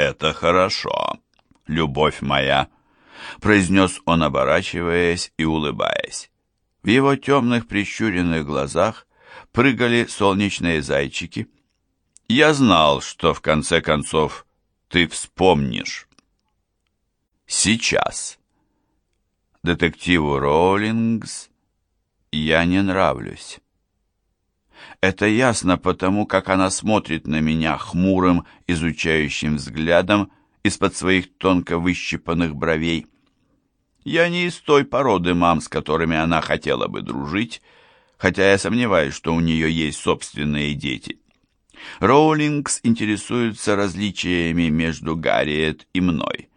это хорошо, любовь моя», — произнес он, оборачиваясь и улыбаясь. В его темных прищуренных глазах прыгали солнечные зайчики. «Я знал, что в конце концов ты вспомнишь». «Сейчас». Детективу Роулингс я не нравлюсь. Это ясно потому, как она смотрит на меня хмурым, изучающим взглядом из-под своих тонко выщипанных бровей. Я не из той породы мам, с которыми она хотела бы дружить, хотя я сомневаюсь, что у нее есть собственные дети. Роулингс интересуется различиями между Гарриет и мной.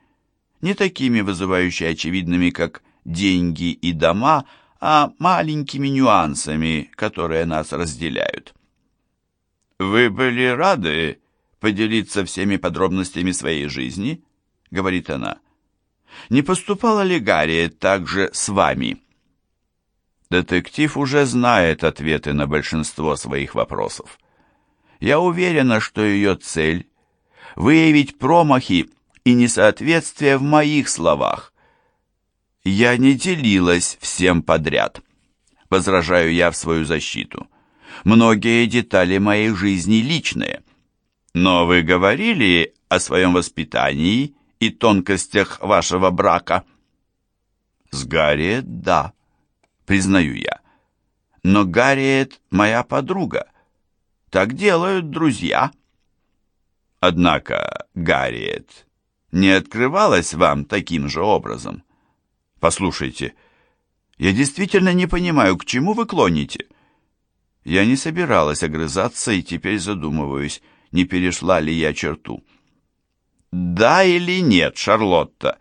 Не такими вызывающими очевидными, как деньги и дома, а маленькими нюансами, которые нас разделяют. «Вы были рады поделиться всеми подробностями своей жизни?» — говорит она. Не поступала ли Гарри также с вами? Детектив уже знает ответы на большинство своих вопросов. Я уверена, что ее цель — выявить промахи и несоответствия в моих словах. Я не делилась всем подряд. Возражаю я в свою защиту. Многие детали моей жизни личные. Но вы говорили о своем воспитании и тонкостях вашего брака? С Гарриет, да, признаю я. Но Гарриет моя подруга. Так делают друзья. Однако Гарриет не открывалась вам таким же образом. Послушайте, я действительно не понимаю, к чему вы клоните. Я не собиралась огрызаться и теперь задумываюсь, не перешла ли я черту. «Да или нет, Шарлотта?»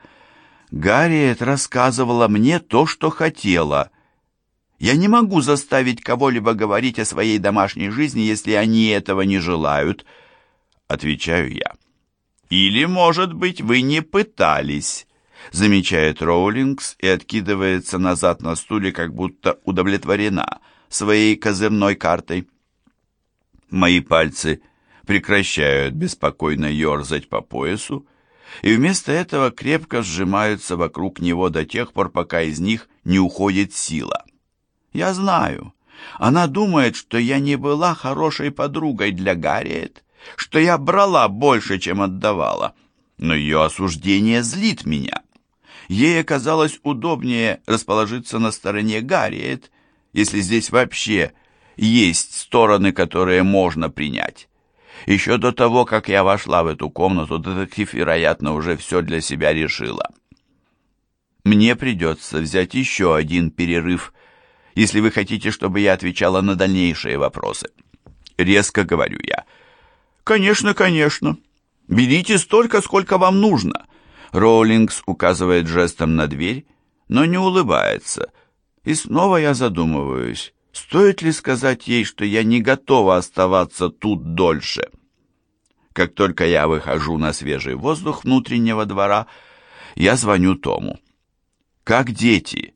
Гарриет рассказывала мне то, что хотела. Я не могу заставить кого-либо говорить о своей домашней жизни, если они этого не желают, отвечаю я. Или, может быть, вы не пытались, замечает Роулингс и откидывается назад на стуле, как будто удовлетворена своей козырной картой. Мои пальцы прекращают беспокойно ерзать по поясу и вместо этого крепко сжимаются вокруг него до тех пор, пока из них не уходит сила. Я знаю, она думает, что я не была хорошей подругой для Гарриет, что я брала больше, чем отдавала, но ее осуждение злит меня. Ей оказалось удобнее расположиться на стороне Гарриет, если здесь вообще есть стороны, которые можно принять. Еще до того, как я вошла в эту комнату, детектив, вероятно, уже все для себя решила. Мне придется взять еще один перерыв, если вы хотите, чтобы я отвечала на дальнейшие вопросы. Резко говорю я. Конечно, конечно. Берите столько, сколько вам нужно. Роулингс указывает жестом на дверь, но не улыбается. И снова я задумываюсь. Стоит ли сказать ей, что я не готова оставаться тут дольше? Как только я выхожу на свежий воздух внутреннего двора, я звоню Тому. «Как дети?»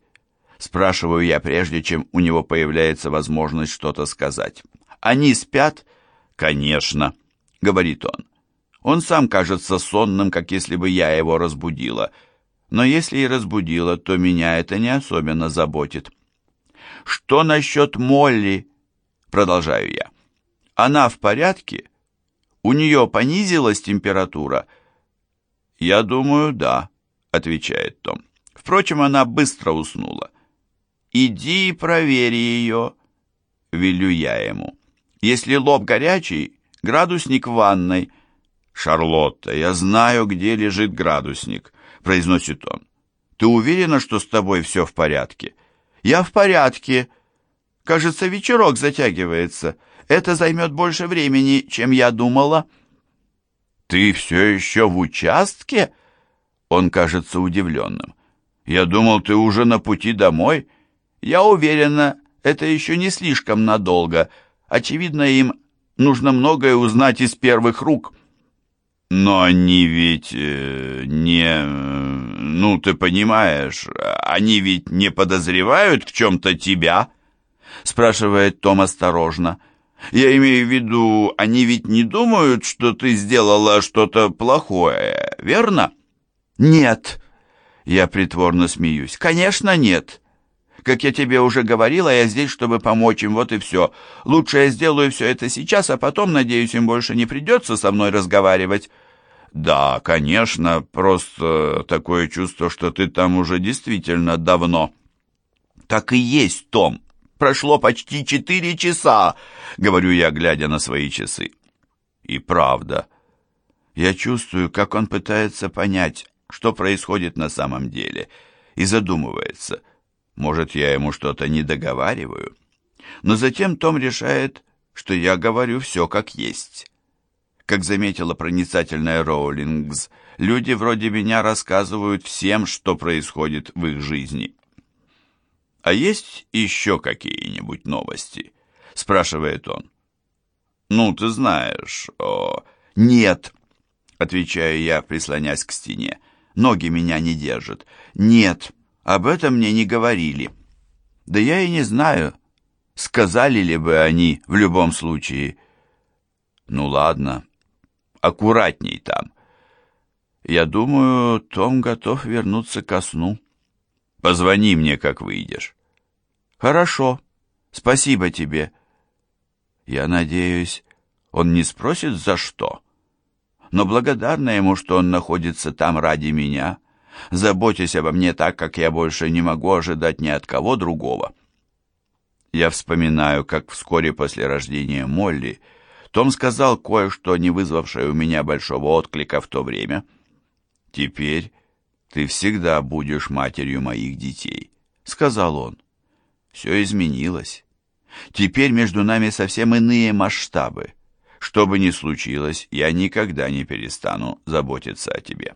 Спрашиваю я, прежде чем у него появляется возможность что-то сказать. «Они спят?» «Конечно», — говорит он. Он сам кажется сонным, как если бы я его разбудила. Но если и разбудила, то меня это не особенно заботит. «Что насчет Молли?» Продолжаю я. «Она в порядке? У нее понизилась температура?» «Я думаю, да», — отвечает Том. Впрочем, она быстро уснула. «Иди и проверь ее», — велю я ему. «Если лоб горячий, градусник в ванной». «Шарлотта, я знаю, где лежит градусник», — произносит он. «Ты уверена, что с тобой все в порядке?» «Я в порядке. Кажется, вечерок затягивается. Это займет больше времени, чем я думала». «Ты все еще в участке?» Он кажется удивленным. «Я думал, ты уже на пути домой. Я уверена, это еще не слишком надолго. Очевидно, им нужно многое узнать из первых рук». «Но они ведь э, не... Ну, ты понимаешь, они ведь не подозревают в чем-то тебя?» спрашивает Том осторожно. Я имею в виду, они ведь не думают, что ты сделала что-то плохое, верно? Нет. Я притворно смеюсь. Конечно, нет. Как я тебе уже говорила, я здесь, чтобы помочь им, вот и все. Лучше я сделаю все это сейчас, а потом, надеюсь, им больше не придется со мной разговаривать. Да, конечно, просто такое чувство, что ты там уже действительно давно. Так и есть, Том. Прошло почти четыре часа, говорю я, глядя на свои часы. И правда. Я чувствую, как он пытается понять, что происходит на самом деле, и задумывается. Может, я ему что-то не договариваю. Но затем Том решает, что я говорю все как есть. Как заметила проницательная Роулингс, люди вроде меня рассказывают всем, что происходит в их жизни. «А есть еще какие-нибудь новости?» — спрашивает он. «Ну, ты знаешь, о...» «Нет», — отвечаю я, прислонясь к стене. «Ноги меня не держат». «Нет, об этом мне не говорили». «Да я и не знаю, сказали ли бы они в любом случае». «Ну ладно, аккуратней там». «Я думаю, Том готов вернуться ко сну». «Позвони мне, как выйдешь». «Хорошо, спасибо тебе». Я надеюсь, он не спросит, за что. Но благодарна ему, что он находится там ради меня, заботясь обо мне так, как я больше не могу ожидать ни от кого другого. Я вспоминаю, как вскоре после рождения Молли Том сказал кое-что, не вызвавшее у меня большого отклика в то время. «Теперь ты всегда будешь матерью моих детей», — сказал он. Все изменилось. Теперь между нами совсем иные масштабы. Что бы ни случилось, я никогда не перестану заботиться о тебе.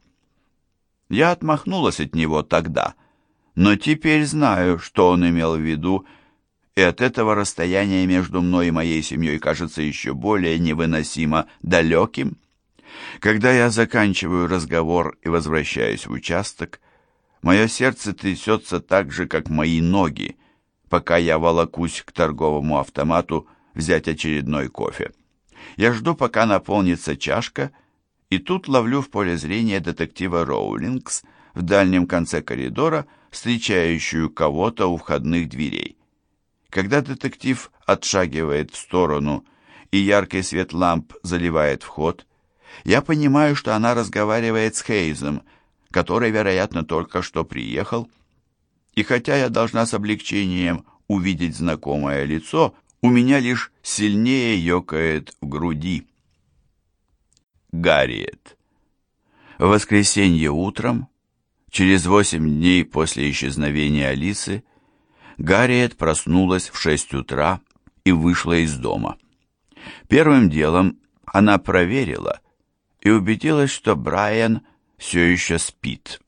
Я отмахнулась от него тогда, но теперь знаю, что он имел в виду, и от этого расстояние между мной и моей семьей кажется еще более невыносимо далеким. Когда я заканчиваю разговор и возвращаюсь в участок, мое сердце трясется так же, как мои ноги, пока я волокусь к торговому автомату взять очередной кофе. Я жду, пока наполнится чашка, и тут ловлю в поле зрения детектива Роулингс в дальнем конце коридора, встречающую кого-то у входных дверей. Когда детектив отшагивает в сторону и яркий свет ламп заливает вход, я понимаю, что она разговаривает с Хейзом, который, вероятно, только что приехал, и хотя я должна с облегчением увидеть знакомое лицо, у меня лишь сильнее ёкает в груди. Гарриет. В воскресенье утром, через восемь дней после исчезновения Алисы, Гарриет проснулась в шесть утра и вышла из дома. Первым делом она проверила и убедилась, что Брайан все еще спит.